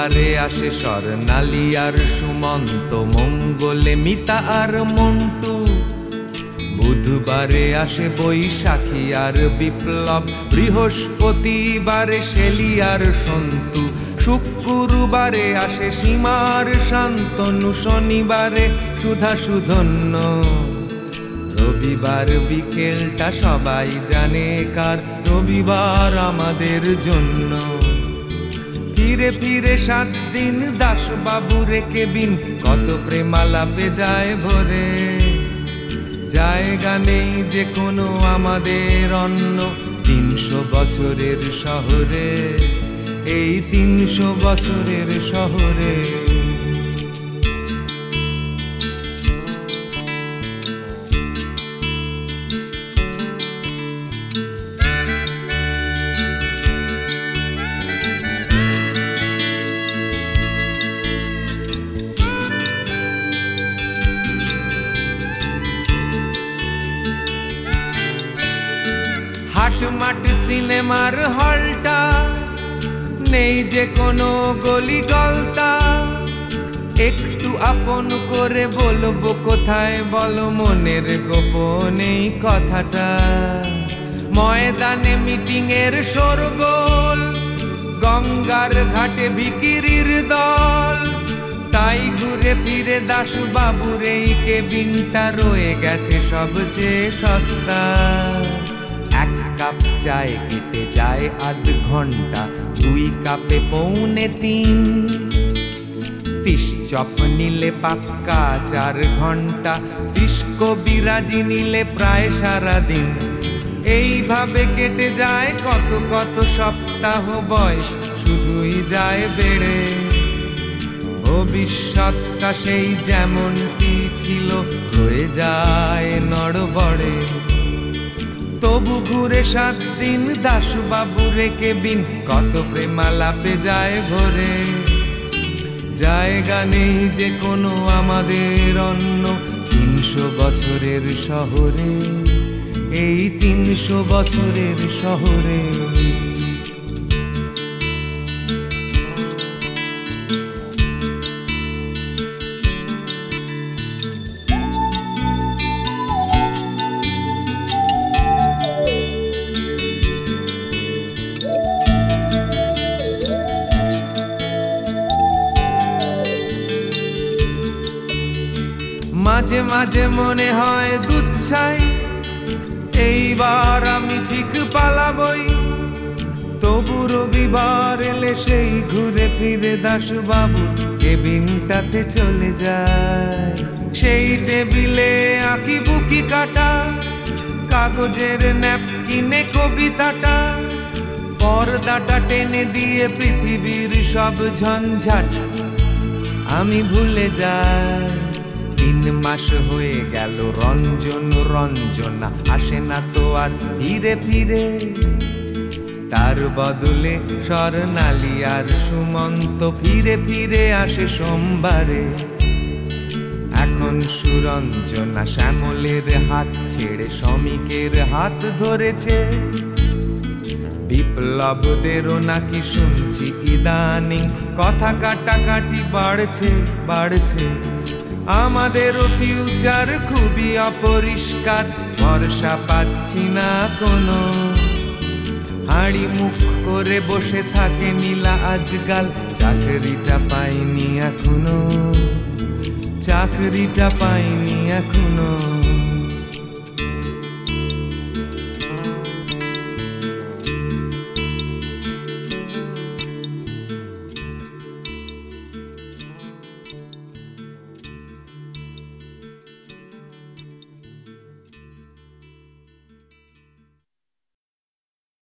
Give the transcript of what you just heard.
মঙ্গলবারে আসে স্বর্ণালী আর সুমন্ত, মঙ্গলে মিতা আর মন্টু। বুধবারে আসে বৈশাখী আর বিপ্লব, বৃহস্পতিবারে শেলি আর সন্তু। শুক্রবারে আসে সীমার শান্তনু, শনিবারে সুধা সুধন্য রবিবার বিকেলটা সবাই জানে কার, রবিবার আমাদের জন্য। ফিরে ফিরে সাত দিন দাস বাবু রেখে বিন। কত প্রেমালাপে যায় ভরে। জায়গা নেই যে কোনো আমাদের অন্য। তিনশো বছরের শহরে, এই তিনশো বছরের শহরে। মাঠ সিনেমার হলটা, নেই যে কোনো গলি গলতা। একটু আপন করে বলব, কোথায় বলো মনের গোপন এই কথাটা। ময়দানে মিটিং এর সরগোল গঙ্গার ঘাটে ভিকিরির দল। তাই ঘুরে ফিরে দাস বাবুর এই কেবিনটা রয়ে গেছে সবচেয়ে সস্তা। এক কাপ চায় কেটে যায় আধ ঘণ্টা দুই কাপে পৌনে তিন। ফিশ চপ নিলে পাক্কা চার ঘণ্টা ফিশ কবিরাজি নিলে প্রায় সারা দিন এইভাবে কেটে যায় কত কত সপ্তাহ বয়স, শুধুই যায় বেড়ে। ভবিষ্যৎটা সেই যেমনটি ছিল হয়ে যায় নড়বড়ে। তবু ঘুরে সাত দিন দাসুবাবু রেখে বিন। কত প্রেমালাপে যায় ভরে। জায়গা নেই যে কোনো আমাদের অন্য। তিনশো বছরের শহরে, এই তিনশো বছরের শহরে। মাঝে মাঝে মনে হয় দুচ্ছাই এইবার আমি ঠিক পালাবই। তবু রবিবার এলে সেই ঘুরে ফিরে দাসবাবু কেবিনটাতে চলে যায়। সেই টেবিলে আঁকি বুকি কাটা, কাগজের ন্যাপকিনে কবিতাটা। পর্দাটা টেনে দিয়ে পৃথিবীর সব ঝঞ্ঝাট আমি ভুলে যাই। তিন মাস হয়ে গেল, রঞ্জন রঞ্জনা আসে না তো আর ফিরে ফিরে তার বদলে স্বর্ণালী আর সুমন্ত ফিরে ফিরে আসে সোমবারে। এখন সুরঞ্জনা শ্যামলের হাত ছেড়ে শ্রমিকের হাত ধরেছে। বিপ্লবদেরও নাকি শুনছি ইদানিং কথা কাটাকাটি বাড়ছে বাড়ছে। আমাদেরও ফিউচার খুবই অপরিষ্কার, ভরসা পাচ্ছি না কোনো। হাড়ি মুখ করে বসে থাকে নীলা আজকাল, চাকরিটা পাইনি এখনও। চাকরিটা পাইনি এখনও।